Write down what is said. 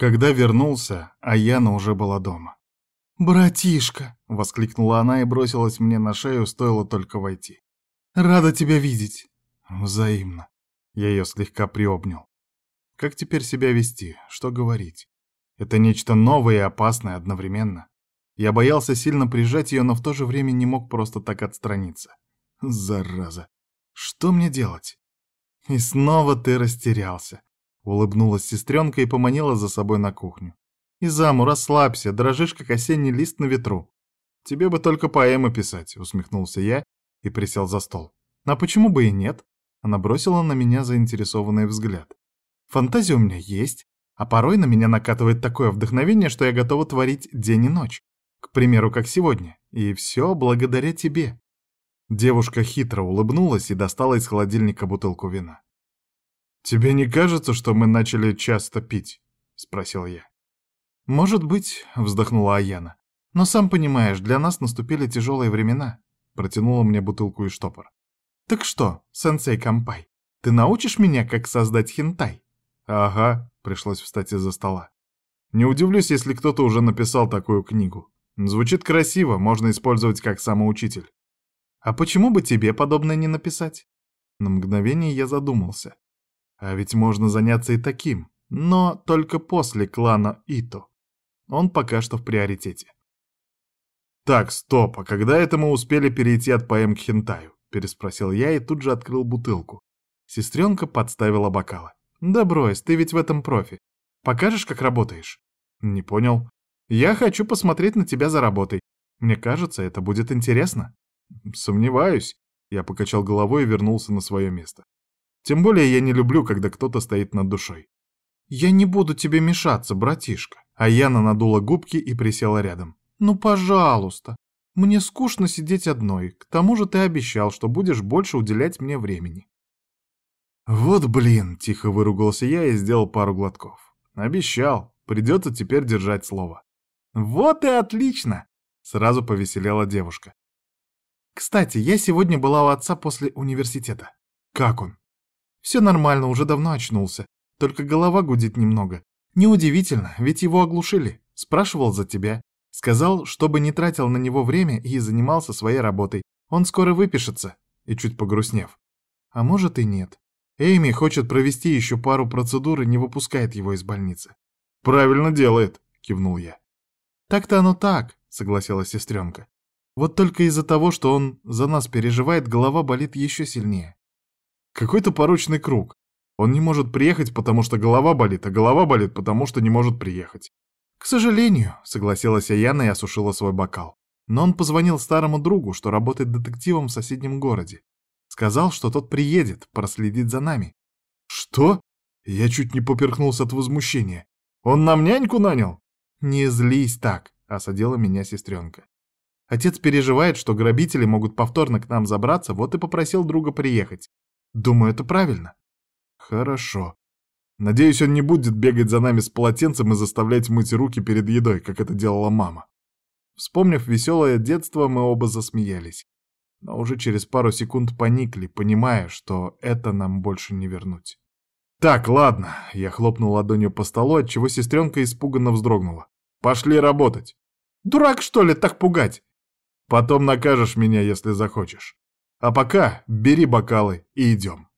Когда вернулся, Аяна уже была дома. «Братишка!» — воскликнула она и бросилась мне на шею, стоило только войти. «Рада тебя видеть!» «Взаимно!» Я ее слегка приобнял. Как теперь себя вести? Что говорить? Это нечто новое и опасное одновременно. Я боялся сильно прижать ее, но в то же время не мог просто так отстраниться. Зараза! Что мне делать? И снова ты растерялся. Улыбнулась сестренка и поманила за собой на кухню. «Изаму, расслабься, дрожишь, как осенний лист на ветру». «Тебе бы только поэмы писать», — усмехнулся я и присел за стол. «А почему бы и нет?» Она бросила на меня заинтересованный взгляд. «Фантазия у меня есть, а порой на меня накатывает такое вдохновение, что я готова творить день и ночь. К примеру, как сегодня. И все благодаря тебе». Девушка хитро улыбнулась и достала из холодильника бутылку вина. «Тебе не кажется, что мы начали часто пить?» — спросил я. «Может быть», — вздохнула Аяна. «Но сам понимаешь, для нас наступили тяжелые времена», — протянула мне бутылку и штопор. «Так что, сенсей Кампай, ты научишь меня, как создать хентай?» «Ага», — пришлось встать из-за стола. «Не удивлюсь, если кто-то уже написал такую книгу. Звучит красиво, можно использовать как самоучитель». «А почему бы тебе подобное не написать?» На мгновение я задумался. А ведь можно заняться и таким, но только после клана Ито. Он пока что в приоритете. «Так, стоп, а когда это мы успели перейти от поэм к хентаю?» — переспросил я и тут же открыл бутылку. Сестренка подставила бокалы. «Да брось, ты ведь в этом профи. Покажешь, как работаешь?» «Не понял. Я хочу посмотреть на тебя за работой. Мне кажется, это будет интересно». «Сомневаюсь». Я покачал головой и вернулся на свое место. Тем более я не люблю, когда кто-то стоит над душой. «Я не буду тебе мешаться, братишка». А Яна надула губки и присела рядом. «Ну, пожалуйста. Мне скучно сидеть одной. К тому же ты обещал, что будешь больше уделять мне времени». «Вот блин!» — тихо выругался я и сделал пару глотков. «Обещал. Придется теперь держать слово». «Вот и отлично!» — сразу повеселела девушка. «Кстати, я сегодня была у отца после университета. Как он?» Все нормально, уже давно очнулся. Только голова гудит немного. Неудивительно, ведь его оглушили. Спрашивал за тебя. Сказал, чтобы не тратил на него время и занимался своей работой. Он скоро выпишется. И чуть погрустнев. А может и нет. Эйми хочет провести еще пару процедур и не выпускает его из больницы. «Правильно делает», — кивнул я. «Так-то оно так», — согласилась сестренка. «Вот только из-за того, что он за нас переживает, голова болит еще сильнее. Какой-то порочный круг. Он не может приехать, потому что голова болит, а голова болит, потому что не может приехать. «К сожалению», — согласилась Яна и осушила свой бокал. Но он позвонил старому другу, что работает детективом в соседнем городе. Сказал, что тот приедет, проследит за нами. «Что?» Я чуть не поперхнулся от возмущения. «Он нам няньку нанял?» «Не злись так», — осадила меня сестренка. Отец переживает, что грабители могут повторно к нам забраться, вот и попросил друга приехать. Думаю, это правильно. Хорошо. Надеюсь, он не будет бегать за нами с полотенцем и заставлять мыть руки перед едой, как это делала мама. Вспомнив веселое детство, мы оба засмеялись. Но уже через пару секунд поникли, понимая, что это нам больше не вернуть. «Так, ладно», — я хлопнул ладонью по столу, отчего сестренка испуганно вздрогнула. «Пошли работать». «Дурак, что ли, так пугать?» «Потом накажешь меня, если захочешь». А пока бери бокалы и идем.